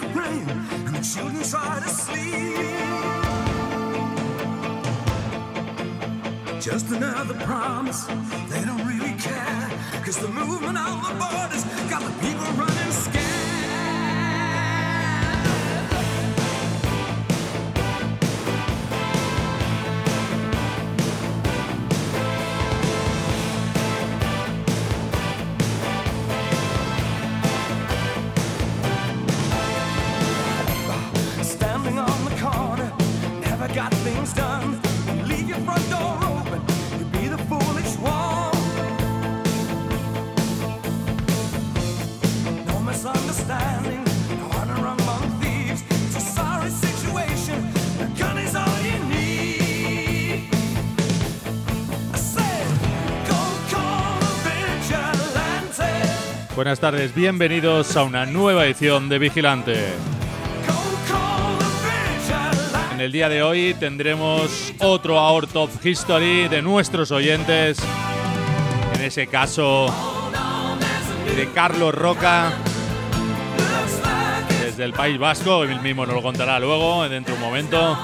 and the children try to sleep. Just another promise, they don't really care. Cause the movement on the borders got the people running Buenas tardes, bienvenidos a una nueva edición de Vigilante. En el día de hoy tendremos otro Our Top History de nuestros oyentes. En ese caso, de Carlos Roca, desde el País Vasco, él mismo nos lo contará luego, dentro de un momento.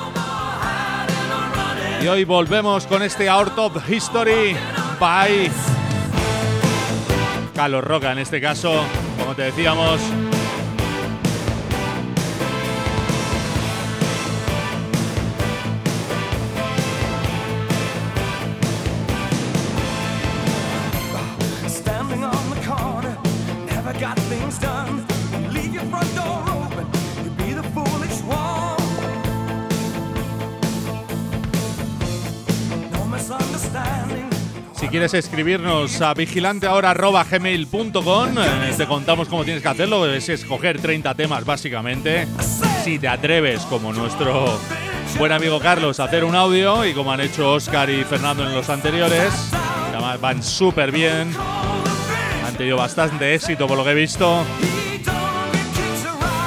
Y hoy volvemos con este Our Top History by Carlos Roca, en este caso, como te decíamos, quieres escribirnos a vigilanteahora.gmail.com, eh, te contamos cómo tienes que hacerlo. Es escoger 30 temas, básicamente. Si te atreves, como nuestro buen amigo Carlos, a hacer un audio, y como han hecho Oscar y Fernando en los anteriores, van súper bien. Han tenido bastante éxito por lo que he visto.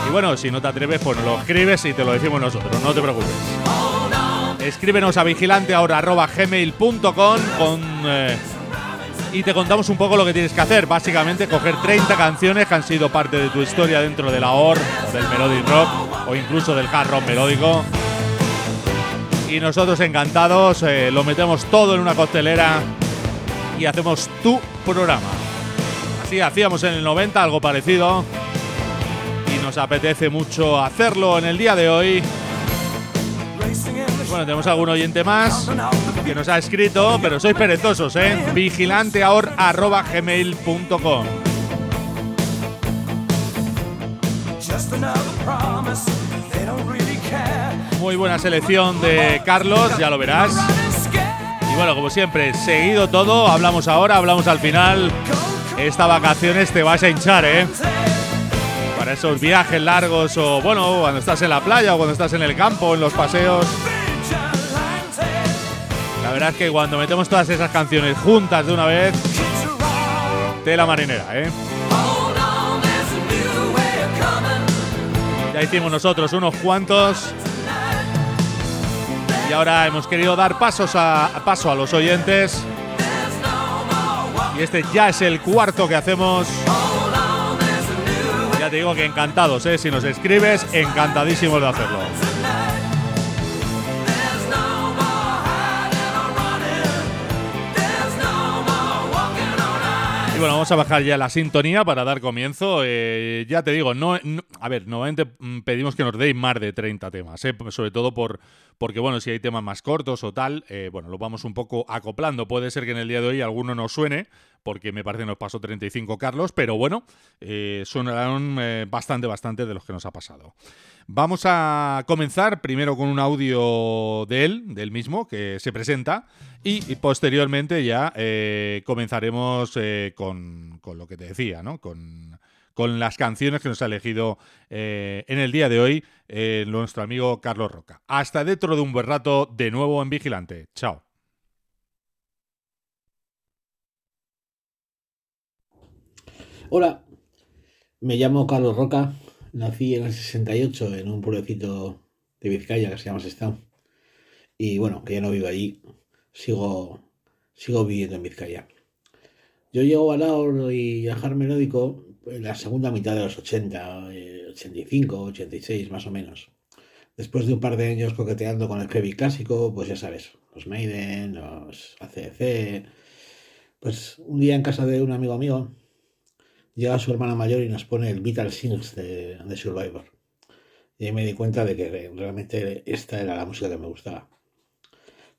Y bueno, si no te atreves, pues nos lo escribes y te lo decimos nosotros, no te preocupes. Escríbenos a vigilanteahora.gmail.com con eh, y te contamos un poco lo que tienes que hacer. Básicamente, coger 30 canciones que han sido parte de tu historia dentro de la OR, del Melodic Rock, o incluso del hard rock melódico. Y nosotros encantados, eh, lo metemos todo en una costelera y hacemos tu programa. Así hacíamos en el 90 algo parecido. Y nos apetece mucho hacerlo en el día de hoy. Bueno, tenemos algún oyente más que nos ha escrito, pero sois perezosos, ¿eh? Vigilanteahor.gmail.com. Muy buena selección de Carlos, ya lo verás. Y bueno, como siempre, seguido todo, hablamos ahora, hablamos al final. Esta vacaciones te vas a hinchar, ¿eh? Para esos viajes largos o, bueno, cuando estás en la playa o cuando estás en el campo, en los paseos. La verdad es que cuando metemos todas esas canciones juntas de una vez, tela marinera, ¿eh? Ya hicimos nosotros unos cuantos. Y ahora hemos querido dar pasos a, a paso a los oyentes. Y este ya es el cuarto que hacemos. Ya te digo que encantados, ¿eh? Si nos escribes, encantadísimos de hacerlo. Bueno, vamos a bajar ya la sintonía para dar comienzo. Eh, ya te digo, no, a ver, normalmente mm, pedimos que nos deis más de 30 temas, ¿eh? sobre todo por, porque, bueno, si hay temas más cortos o tal, eh, bueno, lo vamos un poco acoplando. Puede ser que en el día de hoy alguno nos suene, porque me parece que nos pasó 35 Carlos, pero bueno, eh, sonarán eh, bastante, bastante de los que nos ha pasado. Vamos a comenzar primero con un audio de él, del mismo, que se presenta, y, posteriormente ya eh, comenzaremos eh, con, con lo que te decía, ¿no? Con, con las canciones que nos ha elegido eh, en el día de hoy nuestro amigo Carlos Roca. Hasta dentro de un buen rato, de nuevo en Vigilante. Chao. Hola, me llamo Carlos Roca, nací en el 68 en un pueblecito de Vizcaya que se llama Sestao. Y bueno, que ya no vivo allí, sigo, sigo viviendo en Vizcaya. Yo llego a Laur y a Hard Melódico en la segunda mitad de los 80, eh, 85, 86 más o menos. Después de un par de años coqueteando con el heavy clásico, pues ya sabes, los Maiden, los ACDC. Pues un día en casa de un amigo mío, llega su hermana mayor y nos pone el Vital Sings de, de Survivor. Y ahí me di cuenta de que realmente esta era la música que me gustaba.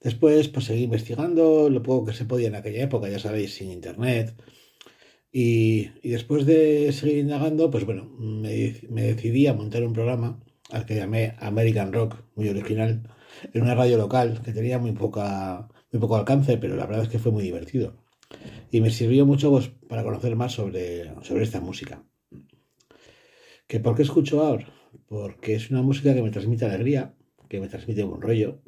Después, pues seguí investigando lo poco que se podía en aquella época, ya sabéis, sin internet. Y, y después de seguir indagando, pues bueno, me, me, decidí a montar un programa al que llamé American Rock, muy original, en una radio local que tenía muy, poca, muy poco alcance, pero la verdad es que fue muy divertido. Y me sirvió mucho pues, para conocer más sobre, sobre esta música. ¿Que ¿Por qué escucho ahora? Porque es una música que me transmite alegría, que me transmite buen rollo,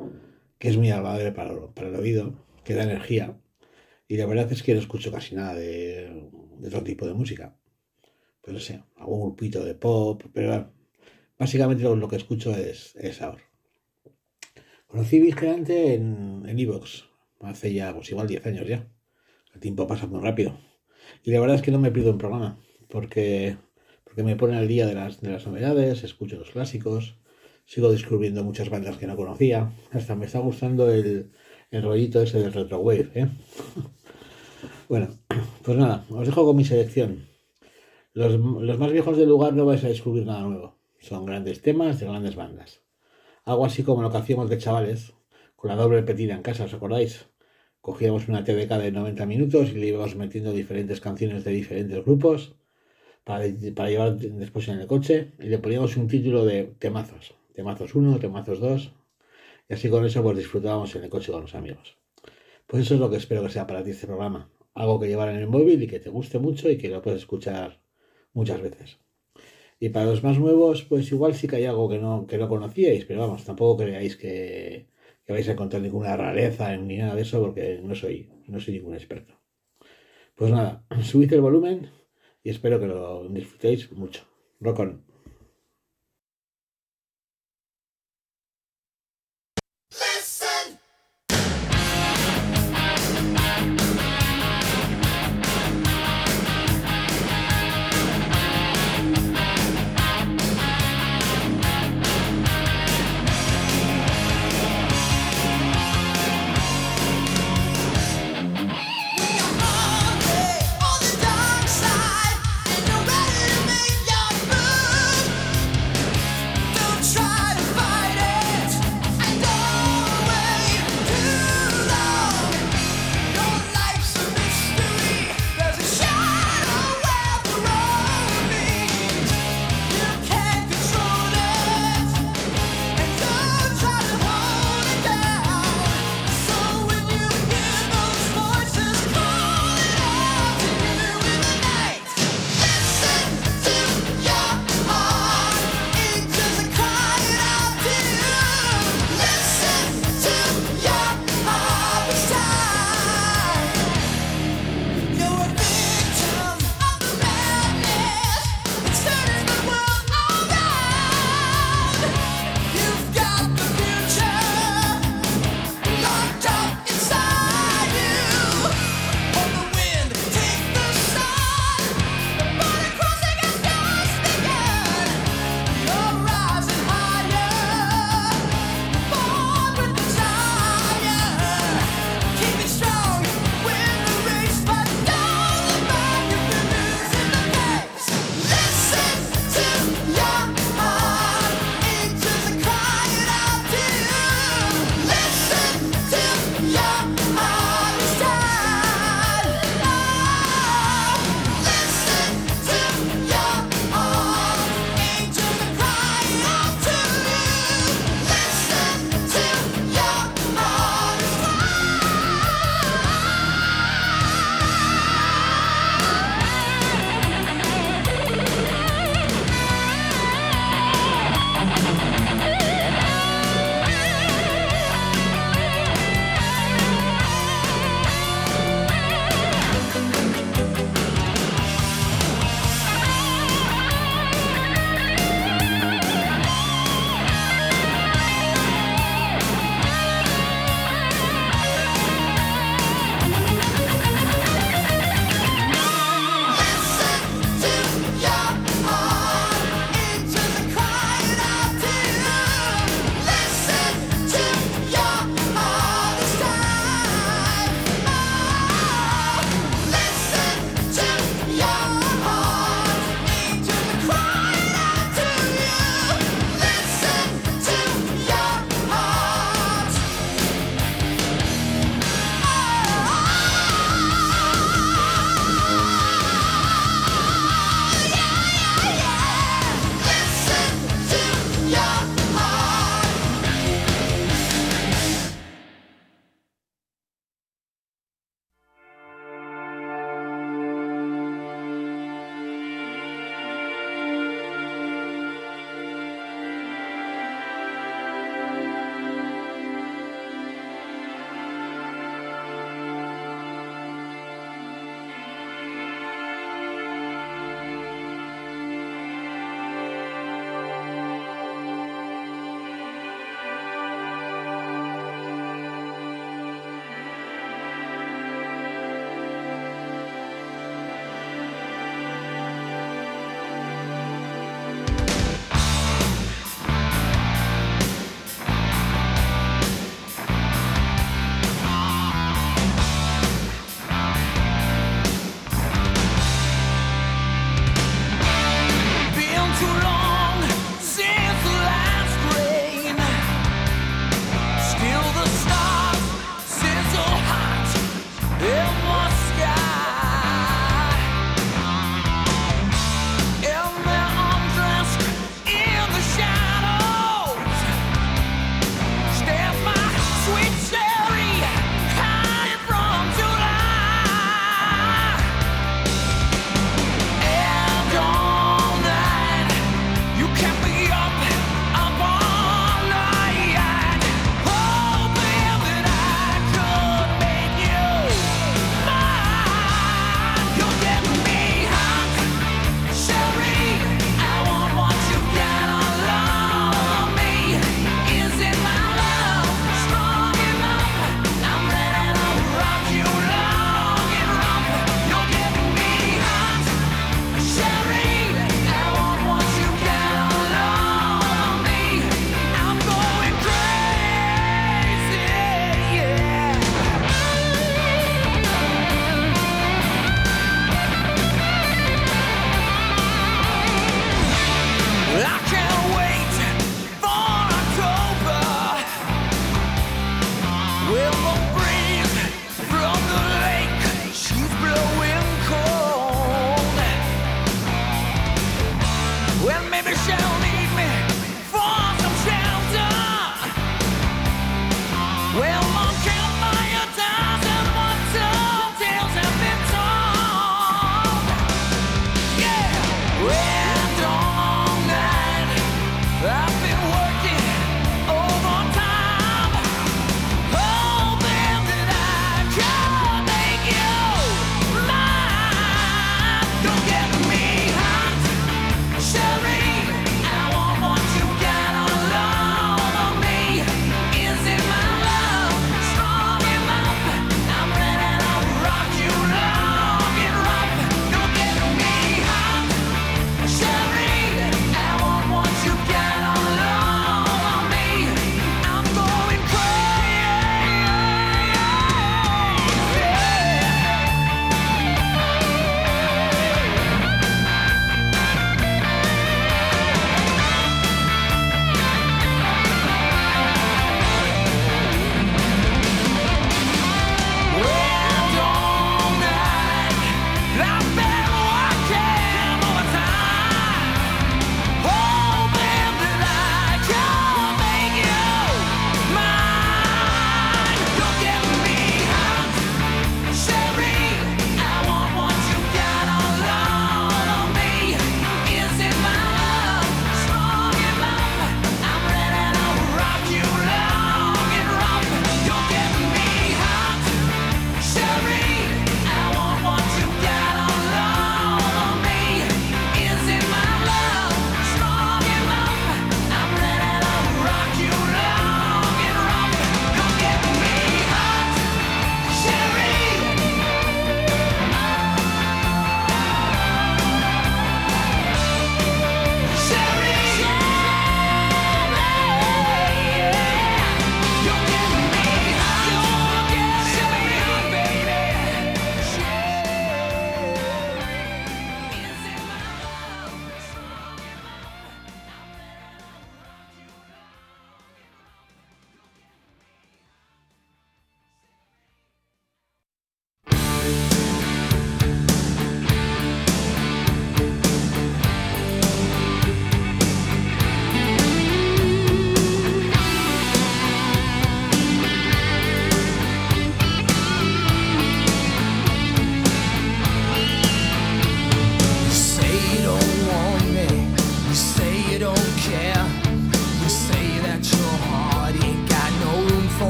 que es muy agradable para, para el oído, que da energía. Y la verdad es que no escucho casi nada de, otro tipo de música. Pues no sé, algún grupito de pop, pero básicamente lo, que escucho es, es ahora. Conocí Vigilante en Evox, en hace ya pues igual 10 años ya. El tiempo pasa muy rápido. Y la verdad es que no me pierdo un programa, porque, porque me pone al día de las, de las novedades, escucho los clásicos, sigo descubriendo muchas bandas que no conocía, hasta me está gustando el, el rollito ese del retrowave, ¿eh? bueno, pues nada, os dejo con mi selección. Los, los, más viejos del lugar no vais a descubrir nada nuevo. Son grandes temas de grandes bandas. Algo así como lo que hacíamos de chavales, con la doble repetida en casa, ¿os acordáis? Cogíamos una TDK de 90 minutos y le íbamos metiendo diferentes canciones de diferentes grupos para, llevar después en el coche y le poníamos un título de temazos. Temazos 1, temazos 2. Y así con eso pues disfrutábamos en el coche con los amigos. Pues eso es lo que espero que sea para ti este programa. Algo que llevar en el móvil y que te guste mucho y que lo puedes escuchar muchas veces. Y para los más nuevos, pues igual sí que hay algo que no, que no conocíais, pero vamos, tampoco creáis que, que vais a encontrar ninguna rareza ni nada de eso, porque no soy, no soy ningún experto. Pues nada, subid el volumen y espero que lo disfrutéis mucho. Rock.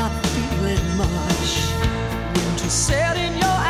not feeling much. Winter set in your eyes.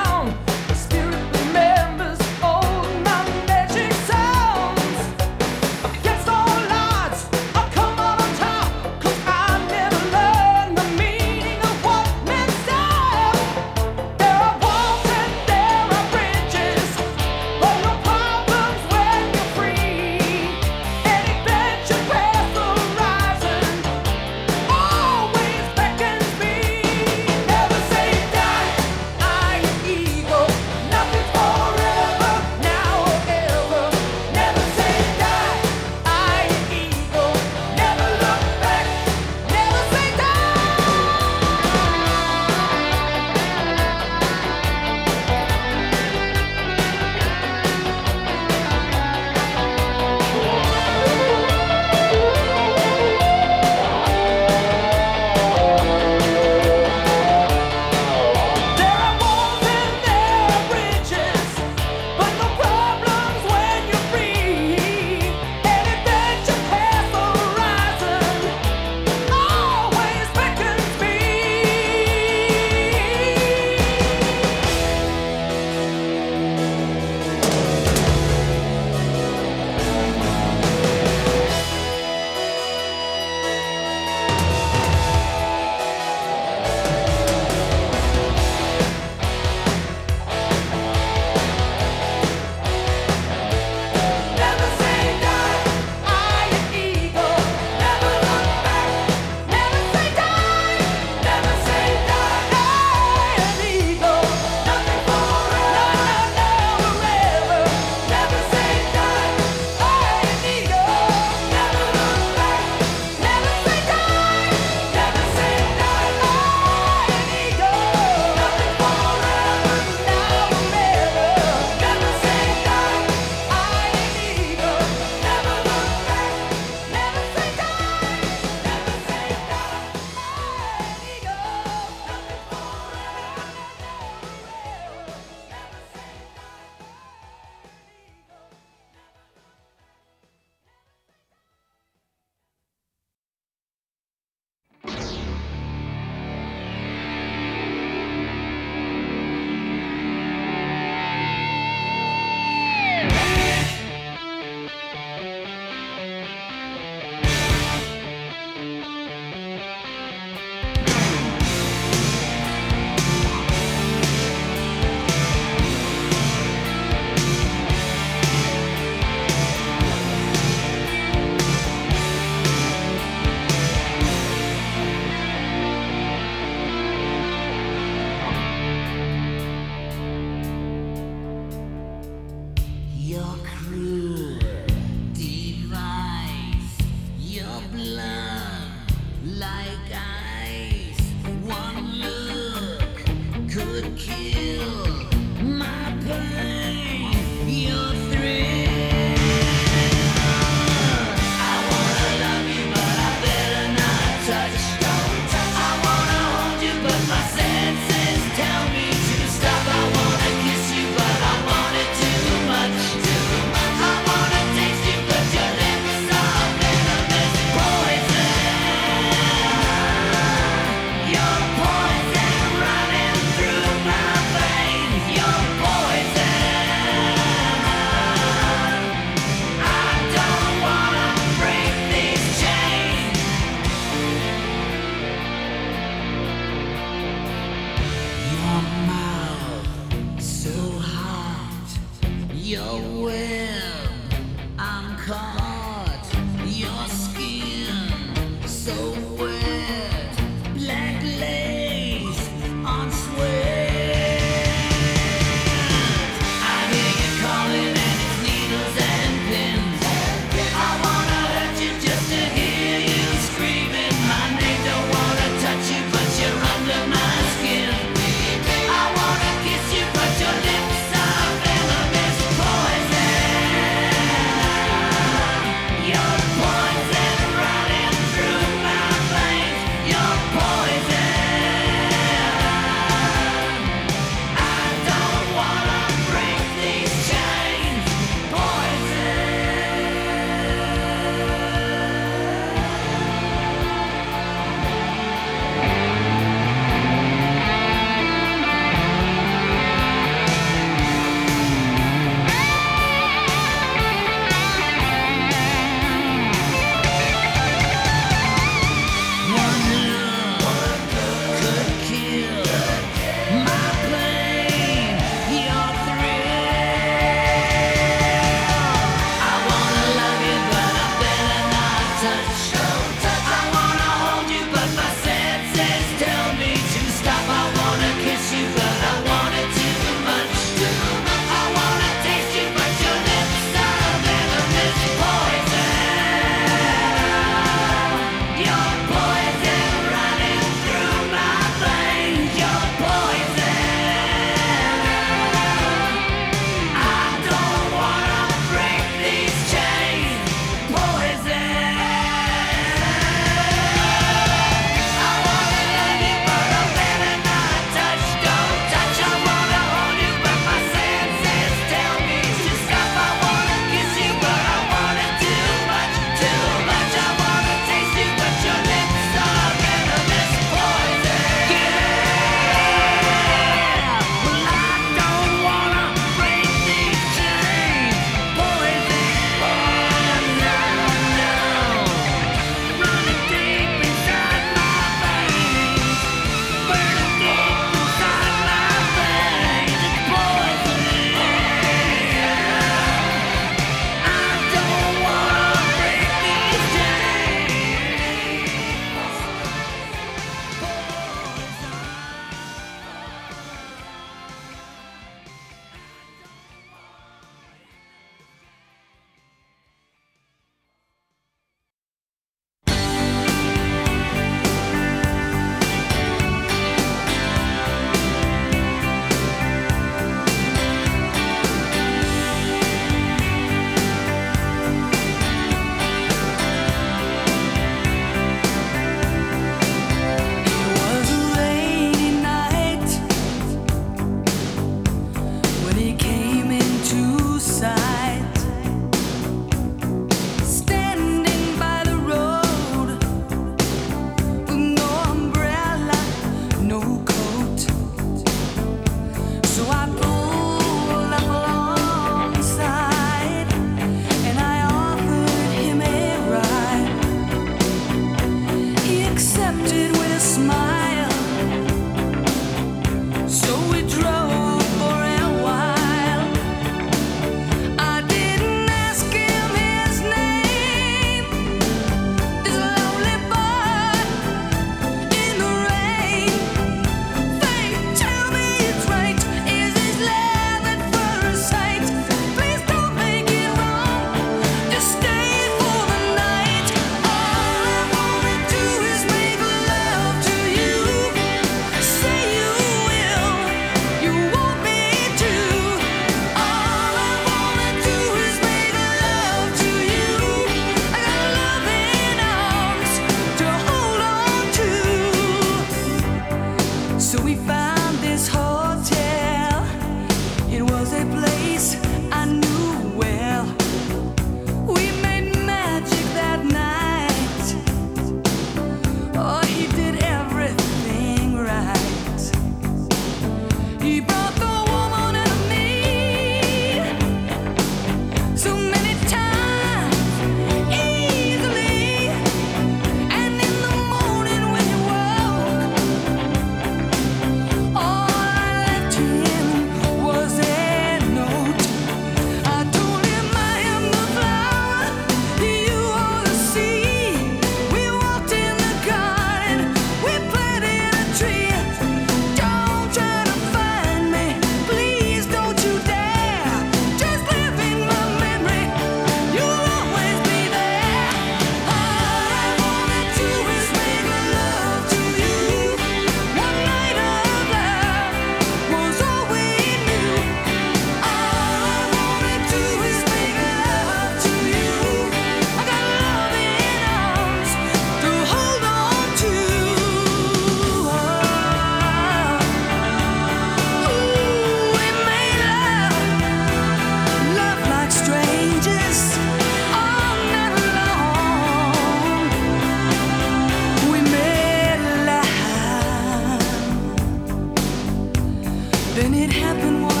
Then it happened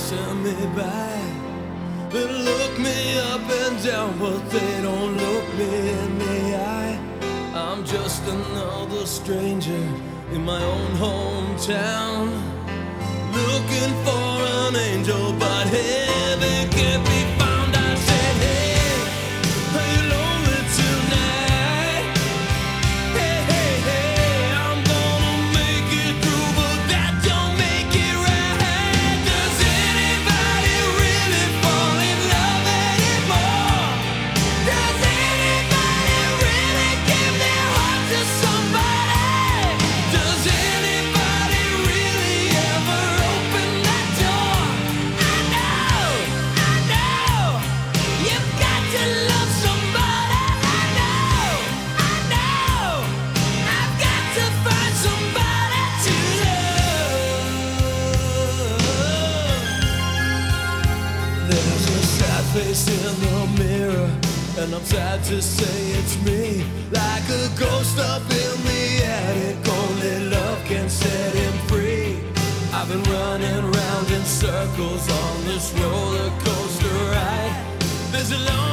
passing me by. They look me up and down, but they don't look me in the eye. I'm just another stranger in my own hometown. Looking for an angel, but heaven can't be. And I'm sad to say it's me, like a ghost up in the attic. Only love can set him free. I've been running round in circles on this roller coaster ride. There's a lonely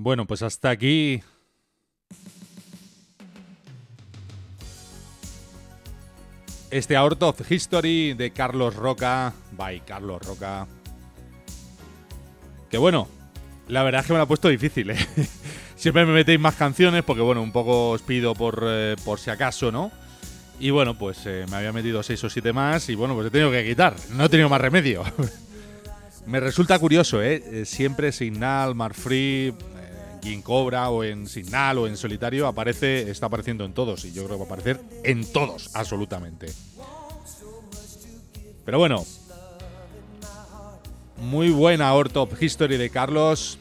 Bueno, pues hasta aquí. Este Out of History de Carlos Roca. Bye, Carlos Roca. Que bueno, la verdad es que me lo ha puesto difícil, ¿eh? Siempre me metéis más canciones porque, bueno, un poco os pido por, eh, por si acaso, ¿no? Y bueno, pues eh, me había metido seis o siete más y bueno, pues he tenido que quitar. No he tenido más remedio. me resulta curioso, ¿eh? Eh, Siempre Signal, Marfree, King Cobra o en Signal o en solitario aparece, está apareciendo en todos y yo creo que va a aparecer en todos, absolutamente. Pero bueno, muy buena Top History de Carlos.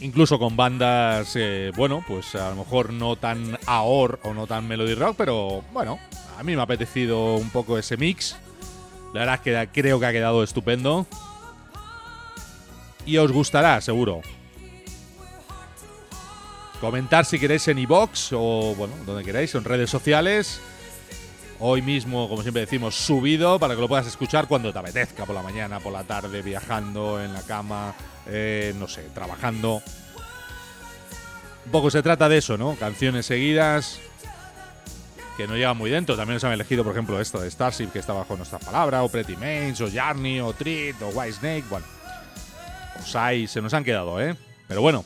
Incluso con bandas, eh, bueno, pues a lo mejor no tan AOR o no tan Melody Rock, pero bueno, a mí me ha apetecido un poco ese mix. La verdad es que creo que ha quedado estupendo. Y os gustará, seguro. Comentar si queréis en iBox o, bueno, donde queráis, en redes sociales. Hoy mismo, como siempre decimos, subido para que lo puedas escuchar cuando te apetezca, por la mañana, por la tarde, viajando, en la cama, eh, no sé, trabajando. Un poco se trata de eso, ¿no? Canciones seguidas que no llevan muy dentro. También nos han elegido, por ejemplo, esto de Starship, que está bajo nuestra palabra, o Pretty Mains, o Jarney, o Treat, o White Snake, bueno. Sai, se nos han quedado, ¿eh? Pero bueno,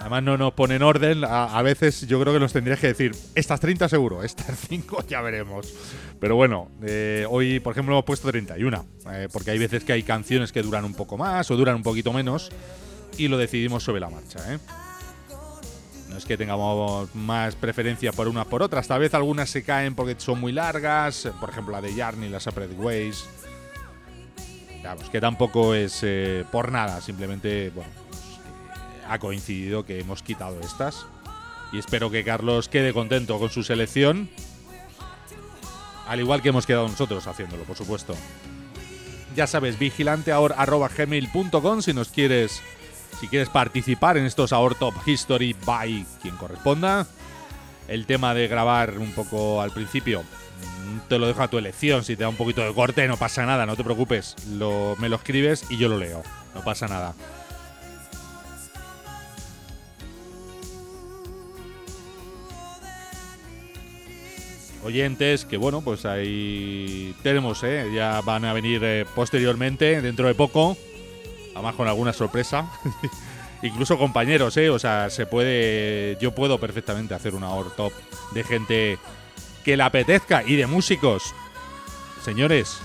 Además no nos ponen orden. A, veces yo creo que nos tendrías que decir, estas 30 seguro, estas 5 ya veremos. Pero bueno, eh, hoy por ejemplo hemos puesto 31. eh, porque hay veces que hay canciones que duran un poco más o duran un poquito menos. Y lo decidimos sobre la marcha. ¿eh? No es que tengamos más preferencia por unas por otras. Tal vez algunas se caen porque son muy largas. Por ejemplo la de Yarny, la Separate Ways. Vamos, que tampoco es eh, por nada. Simplemente, bueno, ha coincidido que hemos quitado estas. Y espero que Carlos quede contento con su selección. Al igual que hemos quedado nosotros haciéndolo, por supuesto. Ya sabes, vigilante ahora arroba gmail.com si nos quieres. Si quieres participar en estos Our Top History by quien corresponda. El tema de grabar un poco al principio. Te lo dejo a tu elección. Si te da un poquito de corte, no pasa nada, no te preocupes. Me lo escribes y yo lo leo. No pasa nada. oyentes que bueno pues ahí tenemos ¿eh? ya van a venir eh, posteriormente dentro de poco además con alguna sorpresa incluso compañeros ¿eh? o sea se puede yo puedo perfectamente hacer una or top de gente que le apetezca y de músicos señores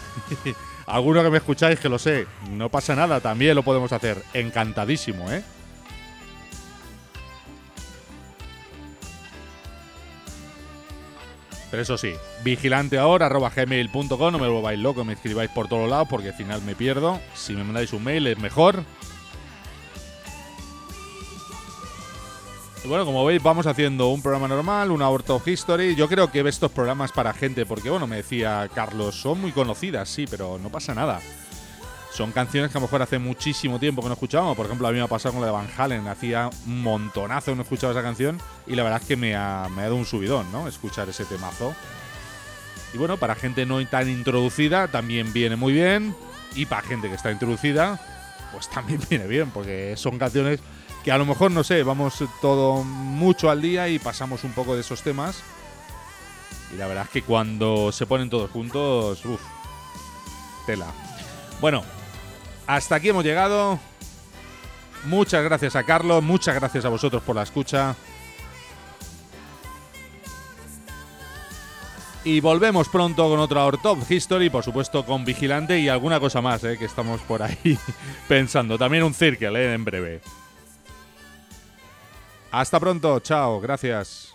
alguno que me escucháis que lo sé no pasa nada también lo podemos hacer encantadísimo eh Pero eso sí, vigilante ahora, arroba gmail.com, no me volváis loco, me escribáis por todos lados porque al final me pierdo. Si me mandáis un mail es mejor. Bueno, como veis, vamos haciendo un programa normal, una Out of History. Yo creo que estos programas para gente, porque bueno, me decía Carlos, son muy conocidas, sí, pero no pasa nada. Son canciones que a lo mejor hace muchísimo tiempo que no escuchábamos. Por ejemplo, a mí me ha pasado con la de Van Halen. Hacía un montonazo que no escuchaba esa canción. Y la verdad es que me ha, me ha dado un subidón, ¿no? Escuchar ese temazo. Y bueno, para gente no tan introducida también viene muy bien. Y para gente que está introducida, pues también viene bien. Porque son canciones que a lo mejor, no sé, vamos todo mucho al día y pasamos un poco de esos temas. Y la verdad es que cuando se ponen todos juntos, uff, tela. Bueno, hasta aquí hemos llegado. Muchas gracias a Carlos, muchas gracias a vosotros por la escucha. Y volvemos pronto con otra Our Top History, por supuesto con Vigilante y alguna cosa más eh, que estamos por ahí pensando. También un Circle eh, en breve. Hasta pronto, chao, gracias.